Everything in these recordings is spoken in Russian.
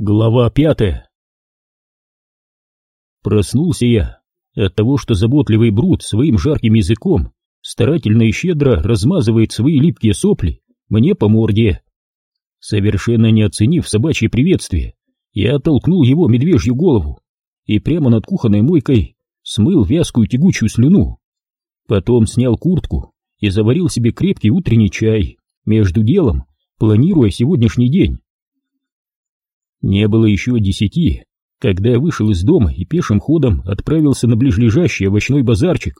Глава пятая Проснулся я от того, что заботливый Брут своим жарким языком старательно и щедро размазывает свои липкие сопли мне по морде. Совершенно не оценив собачье приветствие, я оттолкнул его медвежью голову и прямо над кухонной мойкой смыл вязкую тягучую слюну. Потом снял куртку и заварил себе крепкий утренний чай, между делом планируя сегодняшний день. Не было еще десяти, когда я вышел из дома и пешим ходом отправился на ближайший овощной базарчик.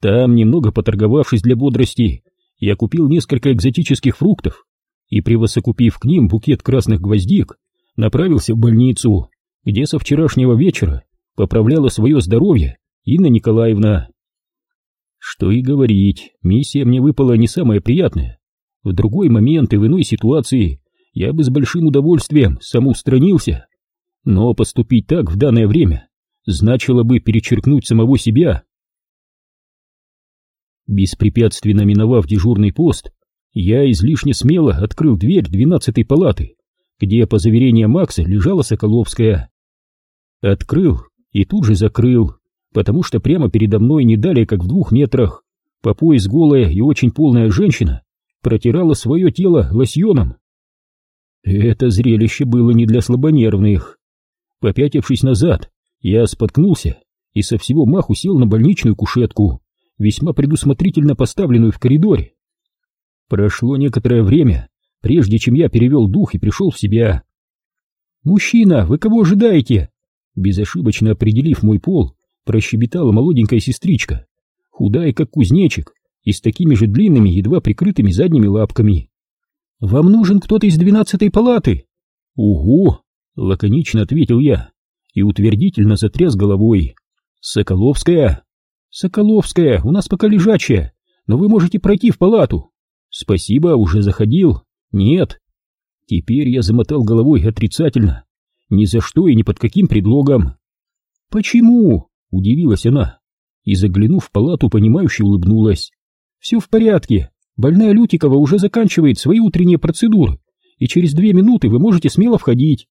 Там, немного поторговавшись для бодрости, я купил несколько экзотических фруктов и, превосокупив к ним букет красных гвоздик, направился в больницу, где со вчерашнего вечера поправляла свое здоровье Инна Николаевна. Что и говорить, миссия мне выпала не самая приятная. В другой момент и в иной ситуации я бы с большим удовольствием самоустранился. Но поступить так в данное время значило бы перечеркнуть самого себя. Беспрепятственно миновав дежурный пост, я излишне смело открыл дверь двенадцатой палаты, где, по заверениям Макса, лежала Соколовская. Открыл и тут же закрыл, потому что прямо передо мной не далее, как в двух метрах, по пояс голая и очень полная женщина протирала свое тело лосьоном. Это зрелище было не для слабонервных. Попятившись назад, я споткнулся и со всего маху сел на больничную кушетку, весьма предусмотрительно поставленную в коридоре. Прошло некоторое время, прежде чем я перевел дух и пришел в себя. «Мужчина, вы кого ожидаете?» Безошибочно определив мой пол, прощебетала молоденькая сестричка, худая, как кузнечик, и с такими же длинными, едва прикрытыми задними лапками. «Вам нужен кто-то из двенадцатой палаты?» «Угу!» — лаконично ответил я и утвердительно затряс головой. «Соколовская?» «Соколовская, у нас пока лежачая, но вы можете пройти в палату». «Спасибо, уже заходил». «Нет». Теперь я замотал головой отрицательно. Ни за что и ни под каким предлогом. «Почему?» — удивилась она и, заглянув в палату, понимающе улыбнулась. «Все в порядке. Больная Лютикова уже заканчивает свои утренние процедуры, и через две минуты вы можете смело входить.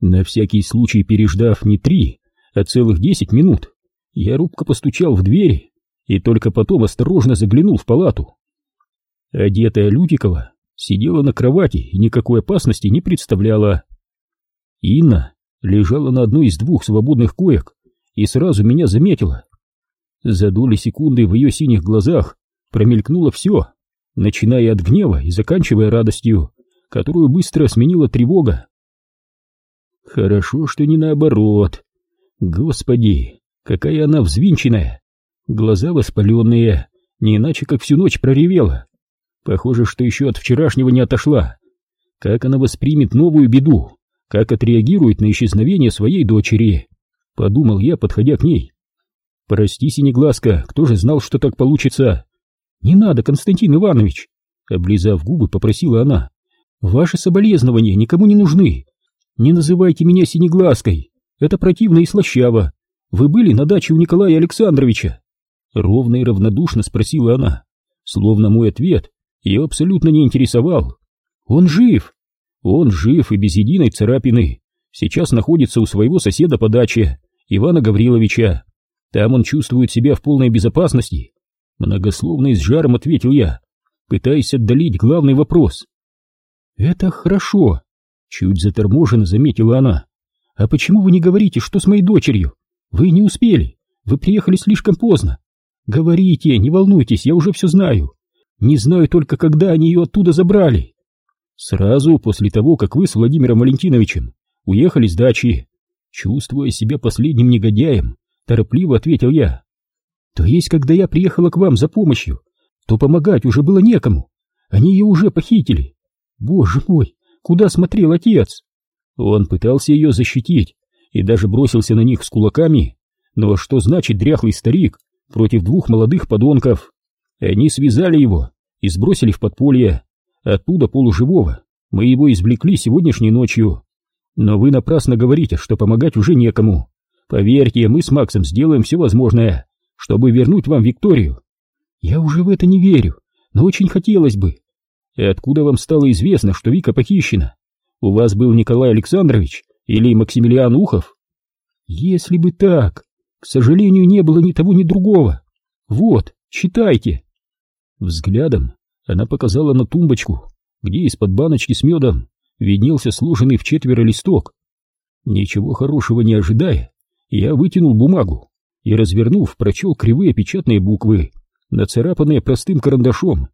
На всякий случай переждав не три, а целых десять минут, я робко постучал в дверь и только потом осторожно заглянул в палату. Одетая Лютикова сидела на кровати и никакой опасности не представляла. Инна лежала на одной из двух свободных коек и сразу меня заметила. За доли секунды в ее синих глазах промелькнуло все, начиная от гнева и заканчивая радостью, которую быстро сменила тревога. Хорошо, что не наоборот. Господи, какая она взвинченная. Глаза воспаленные, не иначе как всю ночь проревела. Похоже, что еще от вчерашнего не отошла. Как она воспримет новую беду, как отреагирует на исчезновение своей дочери, подумал я, подходя к ней. Прости, Синеглазка, кто же знал, что так получится? «Не надо, Константин Иванович!» Облизав губы, попросила она. «Ваши соболезнования никому не нужны. Не называйте меня Синеглазкой. Это противно и слащаво. Вы были на даче у Николая Александровича?» Ровно и равнодушно спросила она, словно мой ответ ее абсолютно не интересовал. «Он жив! Он жив и без единой царапины. Сейчас находится у своего соседа по даче, Ивана Гавриловича. Там он чувствует себя в полной безопасности Многословно и с жаром ответил я, пытаясь отдалить главный вопрос. «Это хорошо», — чуть заторможенно заметила она. «А почему вы не говорите, что с моей дочерью? Вы не успели, вы приехали слишком поздно. Говорите, не волнуйтесь, я уже все знаю. Не знаю только, когда они ее оттуда забрали». Сразу после того, как вы с Владимиром Валентиновичем уехали с дачи, чувствуя себя последним негодяем, торопливо ответил я. То есть, когда я приехала к вам за помощью, то помогать уже было некому. Они ее уже похитили. Боже мой, куда смотрел отец? Он пытался ее защитить и даже бросился на них с кулаками. Но что значит дряхлый старик против двух молодых подонков? Они связали его и сбросили в подполье. Оттуда полуживого мы его извлекли сегодняшней ночью. Но вы напрасно говорите, что помогать уже некому. Поверьте, мы с Максом сделаем все возможное, чтобы вернуть вам Викторию. Я уже в это не верю, но очень хотелось бы. И откуда вам стало известно, что Вика похищена? У вас был Николай Александрович или Максимилиан Ухов? Если бы так, к сожалению, не было ни того, ни другого. Вот, читайте. Взглядом она показала на тумбочку, где из-под баночки с медом виднелся сложенный в четверо листок. Ничего хорошего не ожидая, я вытянул бумагу и, развернув, прочел кривые печатные буквы, нацарапанные простым карандашом.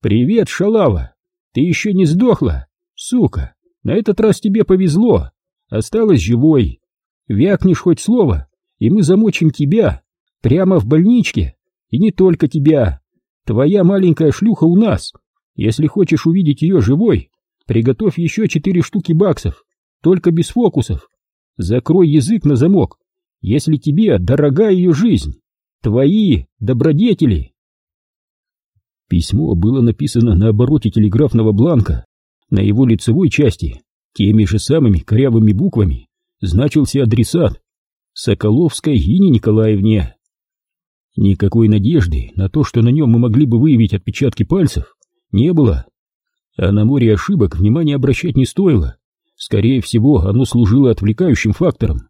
«Привет, шалава! Ты еще не сдохла? Сука, на этот раз тебе повезло, осталась живой. Вякнешь хоть слово, и мы замочим тебя прямо в больничке, и не только тебя. Твоя маленькая шлюха у нас. Если хочешь увидеть ее живой, приготовь еще четыре штуки баксов, только без фокусов. Закрой язык на замок, если тебе дорога ее жизнь. Твои добродетели. Письмо было написано на обороте телеграфного бланка. На его лицевой части, теми же самыми корявыми буквами, значился адресат Соколовской Ине Николаевне. Никакой надежды на то, что на нем мы могли бы выявить отпечатки пальцев, не было. А на море ошибок внимания обращать не стоило. Скорее всего, оно служило отвлекающим фактором.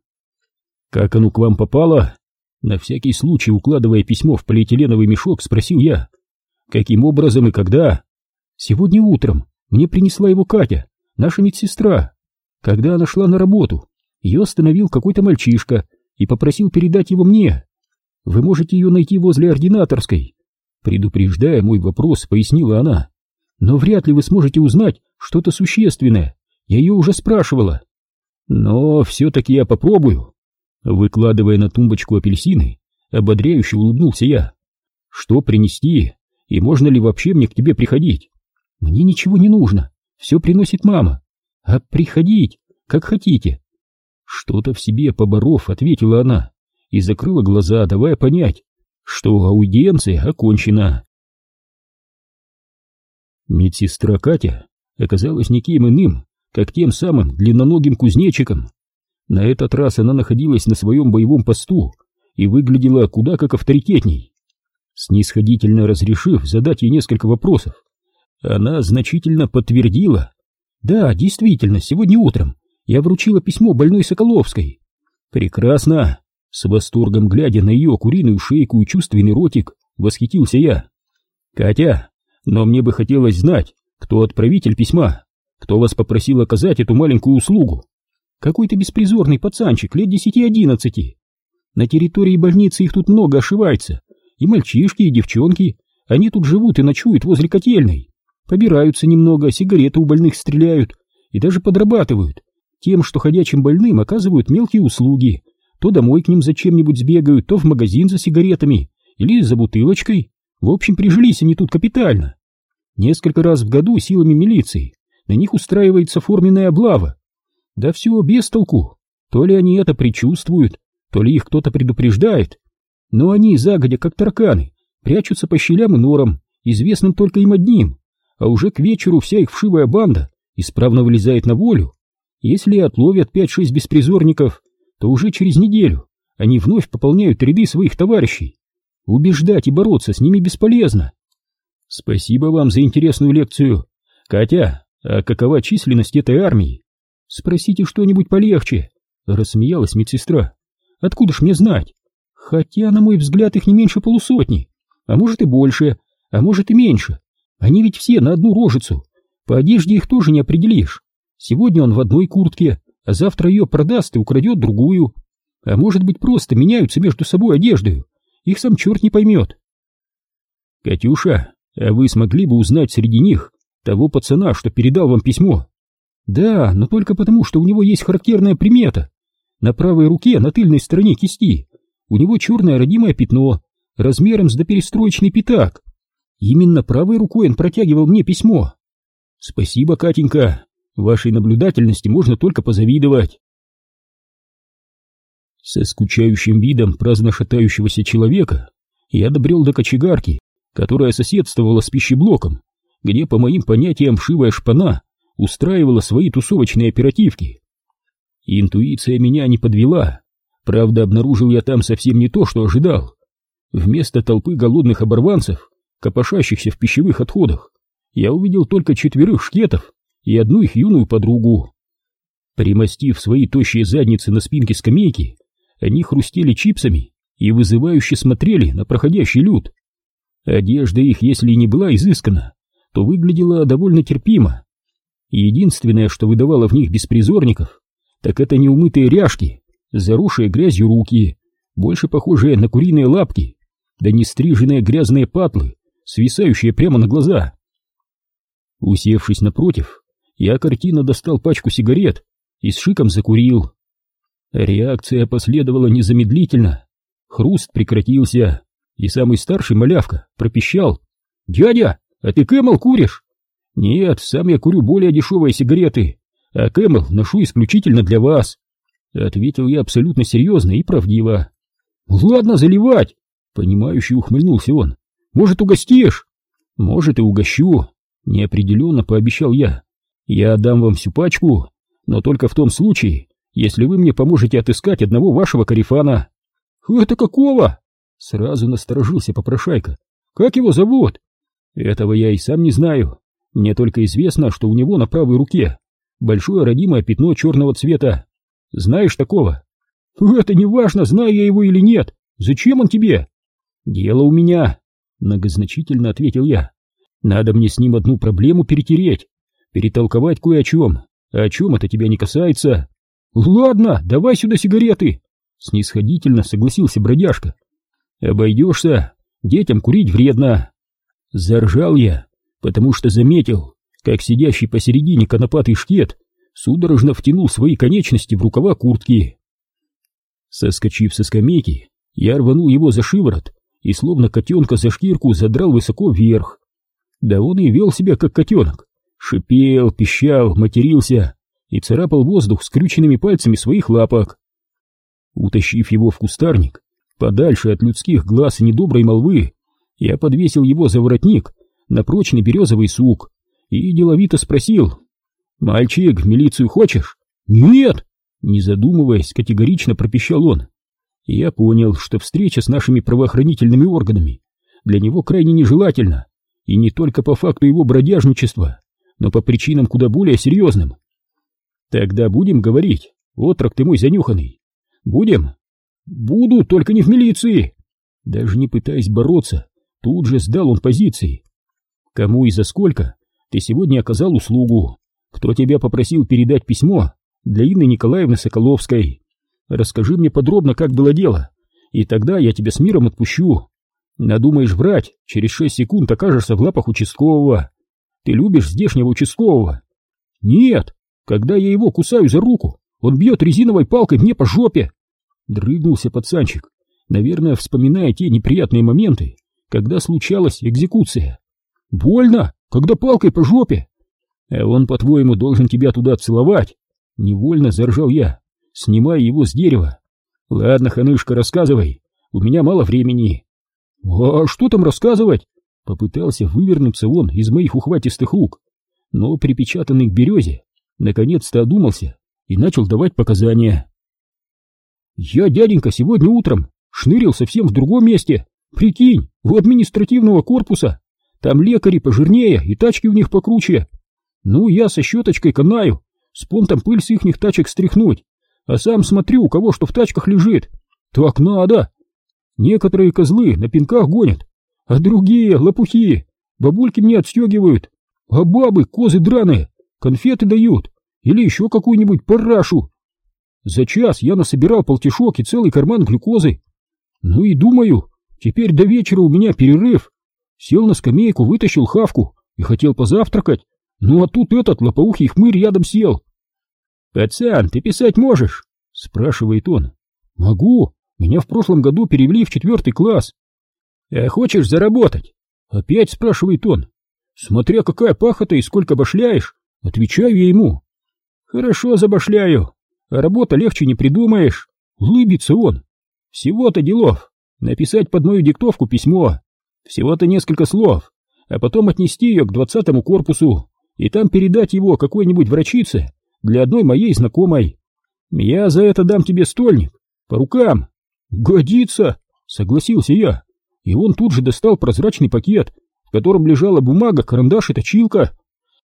«Как оно к вам попало?» На всякий случай, укладывая письмо в полиэтиленовый мешок, спросил я. «Каким образом и когда?» «Сегодня утром мне принесла его Катя, наша медсестра. Когда она шла на работу, ее остановил какой-то мальчишка и попросил передать его мне. Вы можете ее найти возле ординаторской». Предупреждая мой вопрос, пояснила она. «Но вряд ли вы сможете узнать что-то существенное. Я ее уже спрашивала». «Но все-таки я попробую». Выкладывая на тумбочку апельсины, ободряюще улыбнулся я. «Что принести? И можно ли вообще мне к тебе приходить?» «Мне ничего не нужно, все приносит мама. А приходить, как хотите». Что-то в себе поборов, ответила она и закрыла глаза, давая понять, что аудиенция окончена. Медсестра Катя оказалась никем иным, как тем самым длинноногим кузнечиком, на этот раз она находилась на своем боевом посту и выглядела куда как авторитетней. Снисходительно разрешив задать ей несколько вопросов, она значительно подтвердила. «Да, действительно, сегодня утром я вручила письмо больной Соколовской». «Прекрасно!» С восторгом глядя на ее куриную шейку и чувственный ротик, восхитился я. «Катя, но мне бы хотелось знать, кто отправитель письма, кто вас попросил оказать эту маленькую услугу». Какой-то беспризорный пацанчик лет десяти-одиннадцати. На территории больницы их тут много ошивается. И мальчишки, и девчонки. Они тут живут и ночуют возле котельной. Побираются немного, сигареты у больных стреляют и даже подрабатывают. Тем, что ходячим больным оказывают мелкие услуги. То домой к ним зачем-нибудь сбегают, то в магазин за сигаретами или за бутылочкой. В общем, прижились они тут капитально. Несколько раз в году силами милиции на них устраивается форменная облава, да все без толку. То ли они это предчувствуют, то ли их кто-то предупреждает. Но они загодя, как тараканы, прячутся по щелям и норам, известным только им одним, а уже к вечеру вся их вшивая банда исправно вылезает на волю. Если отловят пять-шесть беспризорников, то уже через неделю они вновь пополняют ряды своих товарищей. Убеждать и бороться с ними бесполезно. Спасибо вам за интересную лекцию. Катя, а какова численность этой армии? Спросите что-нибудь полегче, рассмеялась медсестра. Откуда ж мне знать? Хотя, на мой взгляд, их не меньше полусотни, а может и больше, а может и меньше. Они ведь все на одну рожицу. По одежде их тоже не определишь. Сегодня он в одной куртке, а завтра ее продаст и украдет другую. А может быть, просто меняются между собой одеждой. Их сам черт не поймет. Катюша, а вы смогли бы узнать среди них того пацана, что передал вам письмо? Да, но только потому, что у него есть характерная примета. На правой руке, на тыльной стороне кисти, у него черное родимое пятно, размером с доперестроечный пятак. Именно правой рукой он протягивал мне письмо. Спасибо, Катенька, вашей наблюдательности можно только позавидовать. Со скучающим видом праздно шатающегося человека я добрел до кочегарки, которая соседствовала с пищеблоком, где, по моим понятиям, вшивая шпана устраивала свои тусовочные оперативки. Интуиция меня не подвела. Правда, обнаружил я там совсем не то, что ожидал. Вместо толпы голодных оборванцев, копошащихся в пищевых отходах, я увидел только четверых шкетов и одну их юную подругу. Примостив свои тощие задницы на спинке скамейки, они хрустели чипсами и вызывающе смотрели на проходящий люд. Одежда их, если и не была изыскана, то выглядела довольно терпимо. Единственное, что выдавало в них беспризорников, так это неумытые ряжки, заросшие грязью руки, больше похожие на куриные лапки, да не стриженные грязные патлы, свисающие прямо на глаза. Усевшись напротив, я картина достал пачку сигарет и с шиком закурил. Реакция последовала незамедлительно. Хруст прекратился, и самый старший малявка пропищал. «Дядя, а ты Кэмэл куришь?» «Нет, сам я курю более дешевые сигареты, а Кэмэл ношу исключительно для вас», — ответил я абсолютно серьезно и правдиво. «Ладно, заливать!» — понимающе ухмыльнулся он. «Может, угостишь?» «Может, и угощу», — неопределенно пообещал я. «Я отдам вам всю пачку, но только в том случае, если вы мне поможете отыскать одного вашего карифана». «Это какого?» Сразу насторожился попрошайка. «Как его зовут?» «Этого я и сам не знаю. Мне только известно, что у него на правой руке большое родимое пятно черного цвета. Знаешь такого?» «Это не важно, знаю я его или нет. Зачем он тебе?» «Дело у меня», — многозначительно ответил я. «Надо мне с ним одну проблему перетереть, перетолковать кое о чем. А о чем это тебя не касается?» «Ладно, давай сюда сигареты!» Снисходительно согласился бродяжка. «Обойдешься, детям курить вредно!» Заржал я, потому что заметил, как сидящий посередине конопатый шкет судорожно втянул свои конечности в рукава куртки. Соскочив со скамейки, я рванул его за шиворот и словно котенка за шкирку задрал высоко вверх. Да он и вел себя как котенок, шипел, пищал, матерился и царапал воздух скрюченными пальцами своих лапок. Утащив его в кустарник, подальше от людских глаз и недоброй молвы, я подвесил его за воротник на прочный березовый сук и деловито спросил. «Мальчик, в милицию хочешь?» «Нет!» Не задумываясь, категорично пропищал он. Я понял, что встреча с нашими правоохранительными органами для него крайне нежелательна, и не только по факту его бродяжничества, но по причинам куда более серьезным. Тогда будем говорить, отрок ты мой занюханный. Будем? Буду, только не в милиции. Даже не пытаясь бороться, тут же сдал он позиции. Кому и за сколько ты сегодня оказал услугу? Кто тебя попросил передать письмо для Инны Николаевны Соколовской. Расскажи мне подробно, как было дело, и тогда я тебя с миром отпущу. Надумаешь врать, через шесть секунд окажешься в лапах участкового. Ты любишь здешнего участкового? Нет, когда я его кусаю за руку, он бьет резиновой палкой мне по жопе. Дрыгнулся пацанчик, наверное, вспоминая те неприятные моменты, когда случалась экзекуция. Больно, когда палкой по жопе. А он, по-твоему, должен тебя туда целовать, Невольно заржал я, снимая его с дерева. Ладно, ханышка, рассказывай, у меня мало времени. А что там рассказывать? Попытался вывернуться он из моих ухватистых рук, но припечатанный к березе, наконец-то одумался и начал давать показания. Я, дяденька, сегодня утром шнырил совсем в другом месте. Прикинь, у административного корпуса. Там лекари пожирнее и тачки у них покруче. Ну, я со щеточкой канаю, с понтом пыль с ихних тачек стряхнуть, а сам смотрю, у кого что в тачках лежит. Так надо. Некоторые козлы на пинках гонят, а другие лопухи. Бабульки мне отстегивают, а бабы, козы драные, конфеты дают или еще какую-нибудь парашу. За час я насобирал полтишок и целый карман глюкозы. Ну и думаю, теперь до вечера у меня перерыв. Сел на скамейку, вытащил хавку и хотел позавтракать. Ну а тут этот лопоухий хмырь рядом сел. «Пацан, ты писать можешь?» — спрашивает он. «Могу. Меня в прошлом году перевели в четвертый класс». «А хочешь заработать?» Опять спрашивает он. «Смотря какая пахота и сколько башляешь», — отвечаю я ему. «Хорошо забашляю, а работа легче не придумаешь». Улыбится он. «Всего-то делов. Написать под мою диктовку письмо. Всего-то несколько слов, а потом отнести ее к двадцатому корпусу и там передать его какой-нибудь врачице, для одной моей знакомой. Я за это дам тебе стольник, по рукам. Годится, согласился я, и он тут же достал прозрачный пакет, в котором лежала бумага, карандаш и точилка.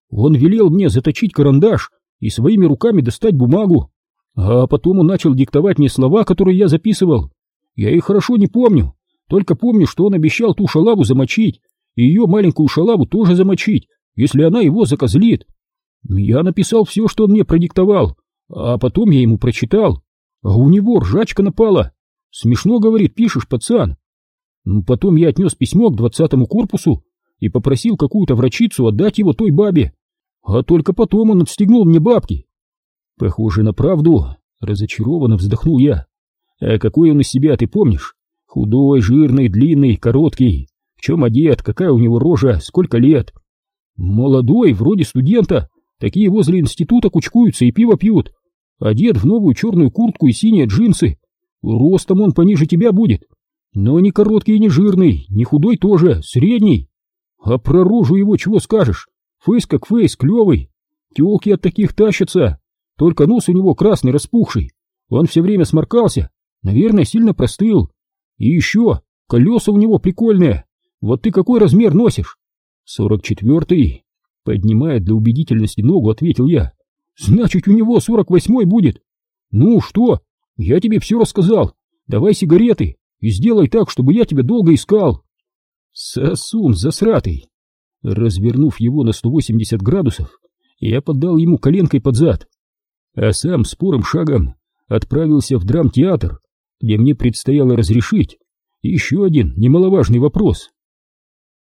Он велел мне заточить карандаш и своими руками достать бумагу, а потом он начал диктовать мне слова, которые я записывал. Я их хорошо не помню, только помню, что он обещал ту шалаву замочить, и ее маленькую шалаву тоже замочить, если она его закозлит. Я написал все, что он мне продиктовал, а потом я ему прочитал, а у него ржачка напала. Смешно, говорит, пишешь, пацан. Потом я отнес письмо к двадцатому корпусу и попросил какую-то врачицу отдать его той бабе. А только потом он отстегнул мне бабки. Похоже на правду, разочарованно вздохнул я. А какой он из себя, ты помнишь? Худой, жирный, длинный, короткий. В чем одет, какая у него рожа, сколько лет? Молодой, вроде студента. Такие возле института кучкуются и пиво пьют. Одет в новую черную куртку и синие джинсы. Ростом он пониже тебя будет. Но не короткий и не жирный, не худой тоже, средний. А про рожу его чего скажешь? Фейс как фейс, клевый. Телки от таких тащатся. Только нос у него красный, распухший. Он все время сморкался. Наверное, сильно простыл. И еще, колеса у него прикольные. Вот ты какой размер носишь? Сорок четвертый. Поднимая для убедительности ногу, ответил я. Значит, у него сорок восьмой будет. Ну что, я тебе все рассказал. Давай сигареты и сделай так, чтобы я тебя долго искал. Сосун засратый. Развернув его на 180 градусов, я поддал ему коленкой под зад, а сам спорым шагом отправился в драмтеатр, где мне предстояло разрешить еще один немаловажный вопрос.